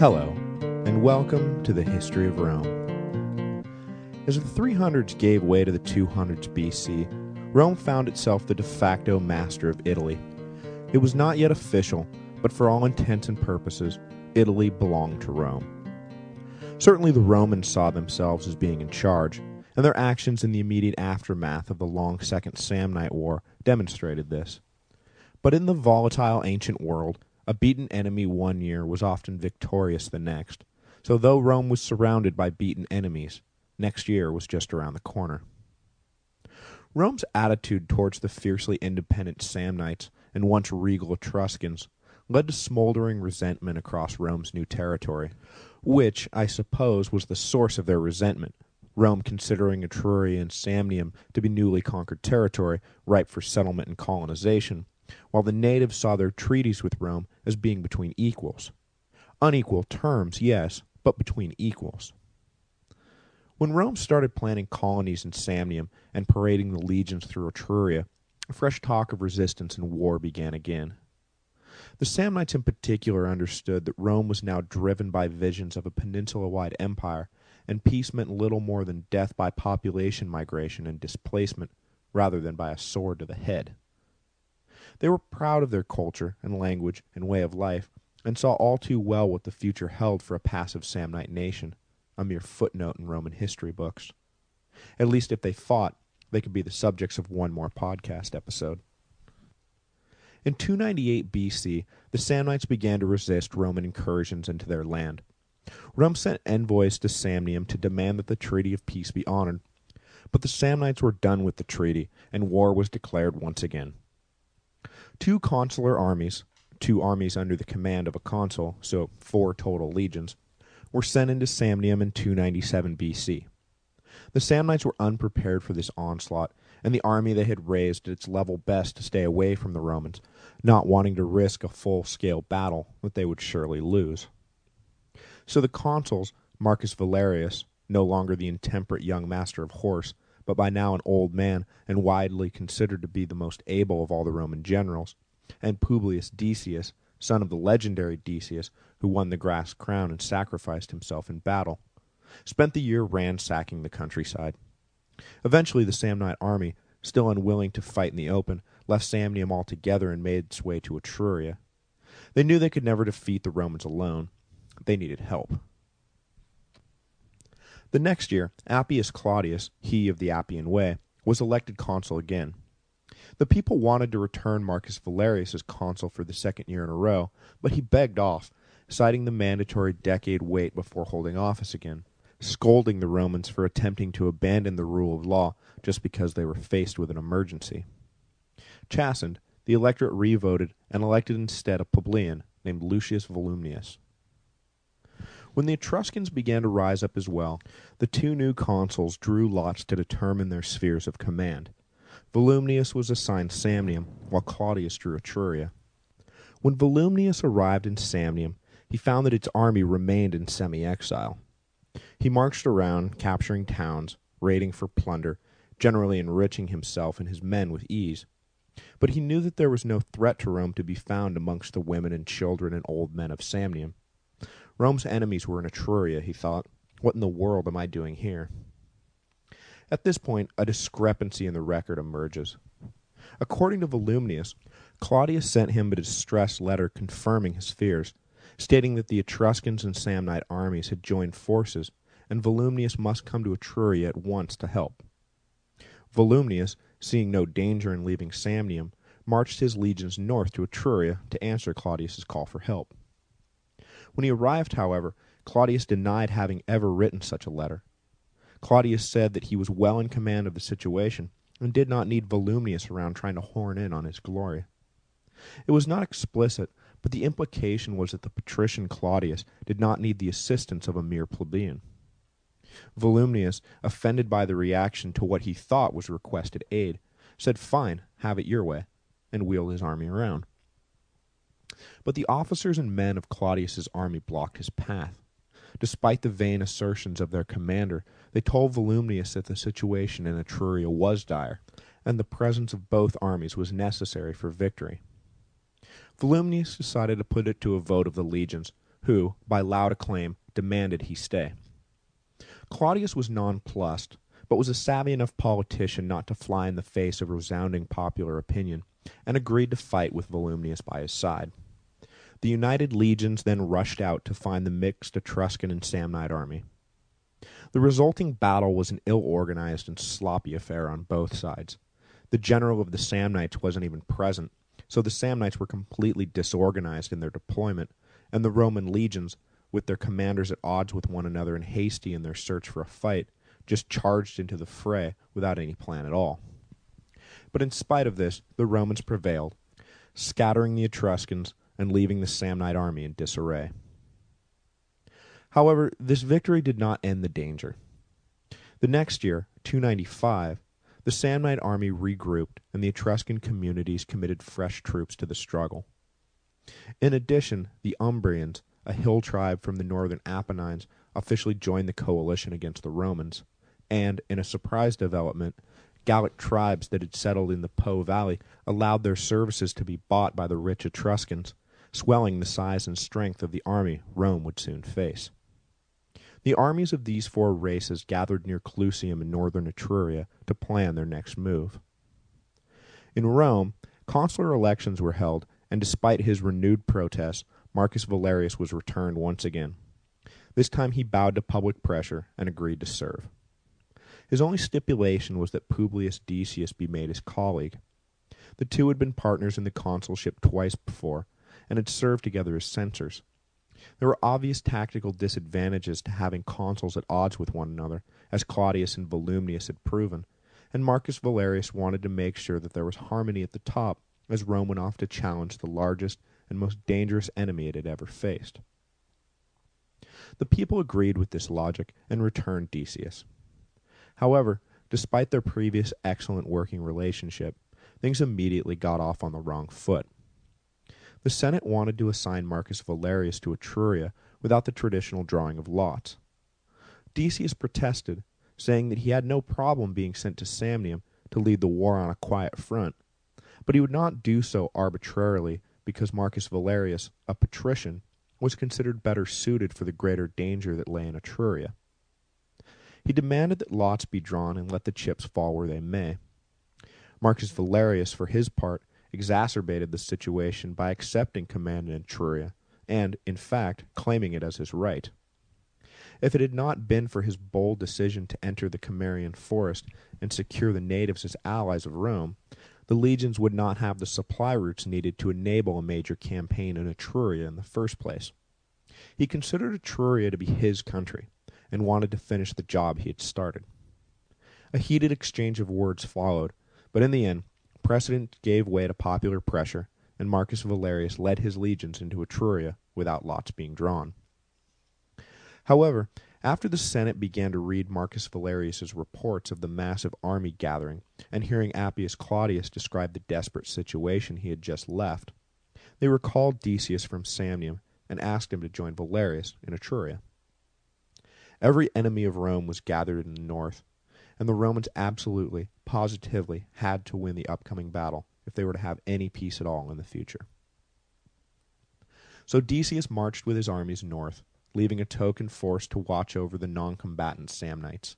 Hello, and welcome to the History of Rome. As the 300s gave way to the 200s BC, Rome found itself the de facto master of Italy. It was not yet official, but for all intents and purposes, Italy belonged to Rome. Certainly the Romans saw themselves as being in charge, and their actions in the immediate aftermath of the long Second Samnite War demonstrated this. But in the volatile ancient world, a beaten enemy one year was often victorious the next, so though Rome was surrounded by beaten enemies, next year was just around the corner. Rome's attitude towards the fiercely independent Samnites and once regal Etruscans led to smoldering resentment across Rome's new territory, which, I suppose, was the source of their resentment, Rome considering Etruria and Samnium to be newly conquered territory, ripe for settlement and colonization, while the natives saw their treaties with Rome as being between equals. Unequal terms, yes, but between equals. When Rome started planning colonies in Samnium and parading the legions through Etruria, a fresh talk of resistance and war began again. The Samnites in particular understood that Rome was now driven by visions of a peninsula-wide empire, and peace meant little more than death by population migration and displacement, rather than by a sword to the head. They were proud of their culture and language and way of life, and saw all too well what the future held for a passive Samnite nation, a mere footnote in Roman history books. At least if they fought, they could be the subjects of one more podcast episode. In 298 BC, the Samnites began to resist Roman incursions into their land. Rome sent envoys to Samnium to demand that the treaty of peace be honored, but the Samnites were done with the treaty, and war was declared once again. Two consular armies, two armies under the command of a consul, so four total legions, were sent into Samnium in 297 BC. The Samnites were unprepared for this onslaught, and the army they had raised did its level best to stay away from the Romans, not wanting to risk a full-scale battle that they would surely lose. So the consuls, Marcus Valerius, no longer the intemperate young master of horse, but by now an old man and widely considered to be the most able of all the Roman generals, and Publius Decius, son of the legendary Decius, who won the grass crown and sacrificed himself in battle, spent the year ransacking the countryside. Eventually the Samnite army, still unwilling to fight in the open, left Samnium altogether and made its way to Etruria. They knew they could never defeat the Romans alone. They needed help. The next year, Appius Claudius, he of the Appian Way, was elected consul again. The people wanted to return Marcus Valerius as consul for the second year in a row, but he begged off, citing the mandatory decade wait before holding office again, scolding the Romans for attempting to abandon the rule of law just because they were faced with an emergency. Chastened, the electorate re-voted and elected instead a plebeian named Lucius Volumnius. When the Etruscans began to rise up as well, the two new consuls drew lots to determine their spheres of command. Volumnius was assigned Samnium, while Claudius drew Etruria. When Volumnius arrived in Samnium, he found that its army remained in semi-exile. He marched around, capturing towns, raiding for plunder, generally enriching himself and his men with ease. But he knew that there was no threat to Rome to be found amongst the women and children and old men of Samnium. Rome's enemies were in Etruria, he thought. What in the world am I doing here? At this point, a discrepancy in the record emerges. According to Volumnius, Claudius sent him a distress letter confirming his fears, stating that the Etruscans and Samnite armies had joined forces, and Volumnius must come to Etruria at once to help. Volumnius, seeing no danger in leaving Samnium, marched his legions north to Etruria to answer Claudius's call for help. When he arrived, however, Claudius denied having ever written such a letter. Claudius said that he was well in command of the situation, and did not need Volumnius around trying to horn in on his glory. It was not explicit, but the implication was that the patrician Claudius did not need the assistance of a mere plebeian. Volumnius, offended by the reaction to what he thought was requested aid, said fine, have it your way, and wheeled his army around. But the officers and men of Claudius's army blocked his path. Despite the vain assertions of their commander, they told Volumnius that the situation in Etruria was dire, and the presence of both armies was necessary for victory. Volumnius decided to put it to a vote of the legions, who, by loud acclaim, demanded he stay. Claudius was nonplussed, but was a savvy enough politician not to fly in the face of resounding popular opinion, and agreed to fight with Volumnius by his side. The united legions then rushed out to find the mixed Etruscan and Samnite army. The resulting battle was an ill-organized and sloppy affair on both sides. The general of the Samnites wasn't even present, so the Samnites were completely disorganized in their deployment, and the Roman legions, with their commanders at odds with one another and hasty in their search for a fight, just charged into the fray without any plan at all. But in spite of this, the Romans prevailed, scattering the Etruscans and leaving the Samnite army in disarray. However, this victory did not end the danger. The next year, 295, the Samnite army regrouped and the Etruscan communities committed fresh troops to the struggle. In addition, the Umbrians, a hill tribe from the northern Apennines, officially joined the coalition against the Romans, and, in a surprise development, Gallic tribes that had settled in the Po Valley allowed their services to be bought by the rich Etruscans, swelling the size and strength of the army Rome would soon face. The armies of these four races gathered near Clusium in northern Etruria to plan their next move. In Rome, consular elections were held, and despite his renewed protests, Marcus Valerius was returned once again. This time he bowed to public pressure and agreed to serve. His only stipulation was that Publius Decius be made his colleague. The two had been partners in the consulship twice before, and had served together as censors. There were obvious tactical disadvantages to having consuls at odds with one another, as Claudius and Volumnius had proven, and Marcus Valerius wanted to make sure that there was harmony at the top as Rome went off to challenge the largest and most dangerous enemy it had ever faced. The people agreed with this logic and returned Decius. However, despite their previous excellent working relationship, things immediately got off on the wrong foot. The Senate wanted to assign Marcus Valerius to Etruria without the traditional drawing of lots. Decius protested, saying that he had no problem being sent to Samnium to lead the war on a quiet front, but he would not do so arbitrarily because Marcus Valerius, a patrician, was considered better suited for the greater danger that lay in Etruria. He demanded that lots be drawn and let the chips fall where they may. Marcus Valerius, for his part, exacerbated the situation by accepting command in Etruria, and, in fact, claiming it as his right. If it had not been for his bold decision to enter the Cimmerian forest and secure the natives as allies of Rome, the legions would not have the supply routes needed to enable a major campaign in Etruria in the first place. He considered Etruria to be his country, and wanted to finish the job he had started. A heated exchange of words followed, but in the end, precedent gave way to popular pressure, and Marcus Valerius led his legions into Etruria without lots being drawn. However, after the Senate began to read Marcus Valerius's reports of the massive army gathering, and hearing Appius Claudius describe the desperate situation he had just left, they recalled Decius from Samnium and asked him to join Valerius in Etruria. Every enemy of Rome was gathered in the north, and the Romans absolutely, positively had to win the upcoming battle if they were to have any peace at all in the future. So Decius marched with his armies north, leaving a token force to watch over the non-combatant Samnites.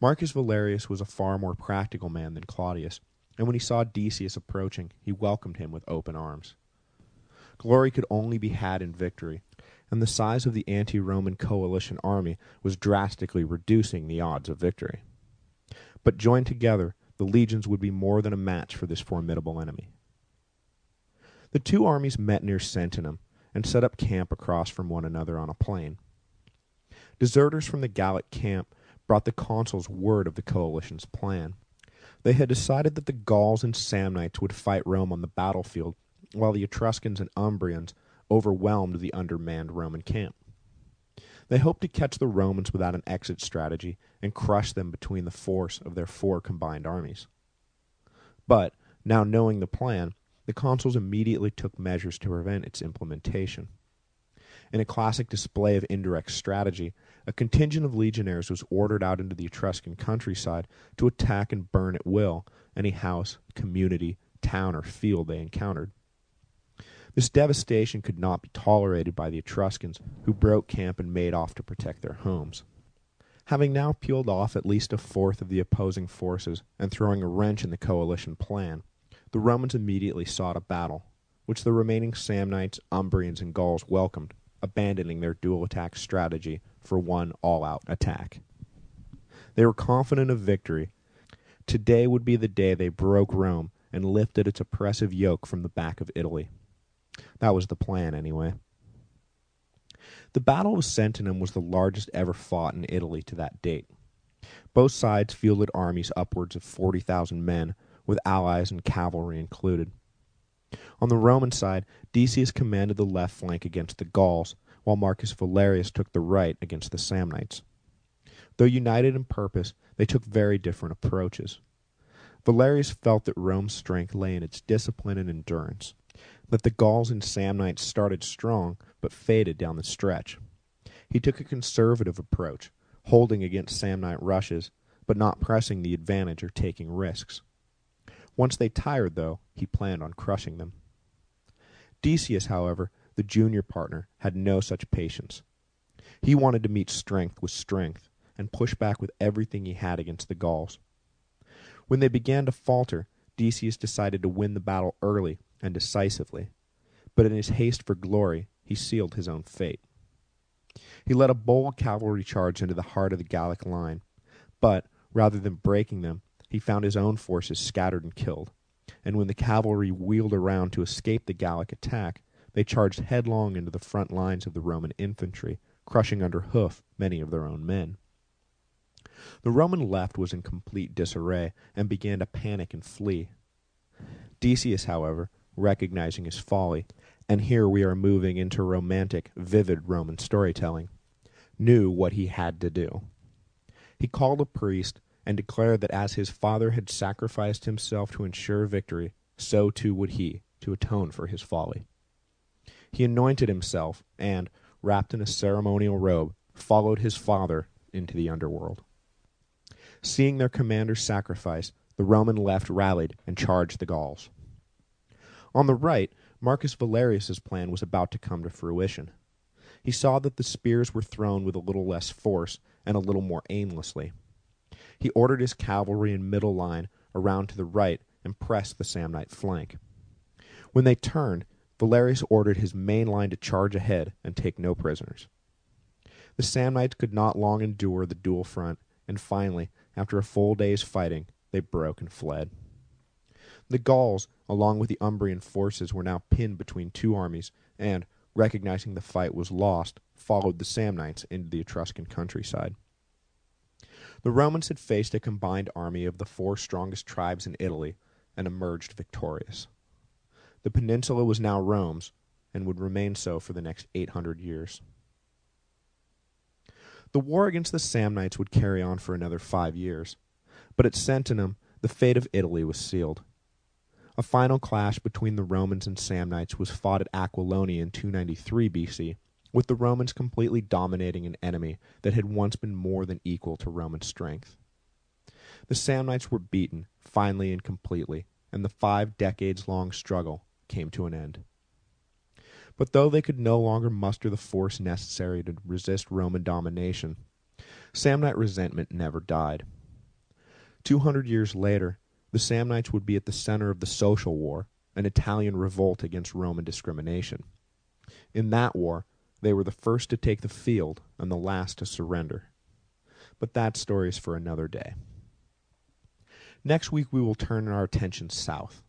Marcus Valerius was a far more practical man than Claudius, and when he saw Decius approaching, he welcomed him with open arms. Glory could only be had in victory, and the size of the anti-Roman coalition army was drastically reducing the odds of victory. But joined together, the legions would be more than a match for this formidable enemy. The two armies met near Sentinum and set up camp across from one another on a plain. Deserters from the Gallic camp brought the consuls word of the coalition's plan. They had decided that the Gauls and Samnites would fight Rome on the battlefield, while the Etruscans and Umbrians overwhelmed the undermanned Roman camp. They hoped to catch the Romans without an exit strategy and crush them between the force of their four combined armies. But, now knowing the plan, the consuls immediately took measures to prevent its implementation. In a classic display of indirect strategy, a contingent of legionaries was ordered out into the Etruscan countryside to attack and burn at will any house, community, town, or field they encountered. This devastation could not be tolerated by the Etruscans, who broke camp and made off to protect their homes. Having now peeled off at least a fourth of the opposing forces and throwing a wrench in the coalition plan, the Romans immediately sought a battle, which the remaining Samnites, Umbrians, and Gauls welcomed, abandoning their dual attack strategy for one all-out attack. They were confident of victory. Today would be the day they broke Rome and lifted its oppressive yoke from the back of Italy. That was the plan, anyway. The Battle of Sentinum was the largest ever fought in Italy to that date. Both sides fielded armies upwards of 40,000 men, with allies and cavalry included. On the Roman side, Decius commanded the left flank against the Gauls, while Marcus Valerius took the right against the Samnites. Though united in purpose, they took very different approaches. Valerius felt that Rome's strength lay in its discipline and endurance, that the Gauls and Samnites started strong but faded down the stretch. He took a conservative approach, holding against Samnite rushes, but not pressing the advantage or taking risks. Once they tired, though, he planned on crushing them. Decius, however, the junior partner, had no such patience. He wanted to meet strength with strength, and push back with everything he had against the Gauls. When they began to falter, Decius decided to win the battle early and decisively, but in his haste for glory he sealed his own fate. He led a bold cavalry charge into the heart of the Gallic line, but, rather than breaking them, he found his own forces scattered and killed, and when the cavalry wheeled around to escape the Gallic attack, they charged headlong into the front lines of the Roman infantry, crushing under hoof many of their own men. The Roman left was in complete disarray, and began to panic and flee. Decius, however, recognizing his folly, and here we are moving into romantic, vivid Roman storytelling, knew what he had to do. He called a priest and declared that as his father had sacrificed himself to ensure victory, so too would he, to atone for his folly. He anointed himself, and, wrapped in a ceremonial robe, followed his father into the underworld. Seeing their commander's sacrifice, the Roman left rallied and charged the Gauls. On the right, Marcus Valerius's plan was about to come to fruition. He saw that the spears were thrown with a little less force and a little more aimlessly. He ordered his cavalry in middle line around to the right and pressed the Samnite flank. When they turned, Valerius ordered his main line to charge ahead and take no prisoners. The Samnites could not long endure the dual front, and finally, after a full day's fighting, they broke and fled. The Gauls, along with the Umbrian forces, were now pinned between two armies, and, recognizing the fight was lost, followed the Samnites into the Etruscan countryside. The Romans had faced a combined army of the four strongest tribes in Italy, and emerged victorious. The peninsula was now Rome's, and would remain so for the next 800 years. The war against the Samnites would carry on for another five years, but at Sentinum the fate of Italy was sealed. A final clash between the Romans and Samnites was fought at Aquilonia in 293 BC, with the Romans completely dominating an enemy that had once been more than equal to Roman strength. The Samnites were beaten, finally and completely, and the five decades-long struggle came to an end. But though they could no longer muster the force necessary to resist Roman domination, Samnite resentment never died. Two hundred years later, the Samnites would be at the center of the Social War, an Italian revolt against Roman discrimination. In that war, they were the first to take the field and the last to surrender. But that story is for another day. Next week we will turn our attention south.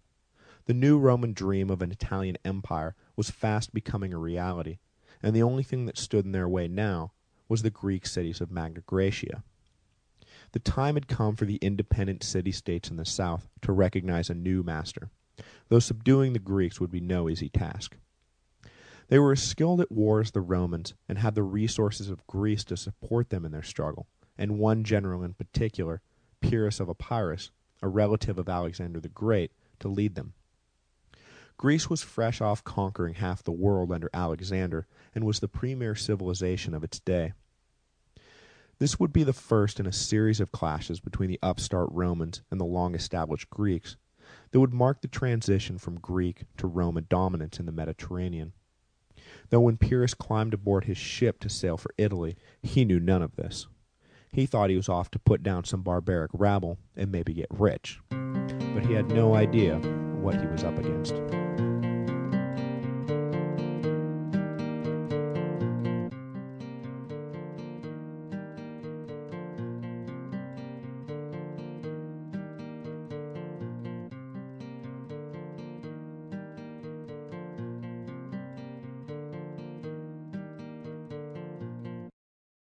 The new Roman dream of an Italian empire was fast becoming a reality, and the only thing that stood in their way now was the Greek cities of Magna Graecia. The time had come for the independent city-states in the south to recognize a new master, though subduing the Greeks would be no easy task. They were as skilled at war as the Romans, and had the resources of Greece to support them in their struggle, and one general in particular, Pyrrhus of Epirus, a relative of Alexander the Great, to lead them. Greece was fresh off conquering half the world under Alexander, and was the premier civilization of its day. This would be the first in a series of clashes between the upstart Romans and the long-established Greeks, that would mark the transition from Greek to Roman dominance in the Mediterranean. Though when Pyrrhus climbed aboard his ship to sail for Italy, he knew none of this. He thought he was off to put down some barbaric rabble and maybe get rich. But he had no idea what he was up against.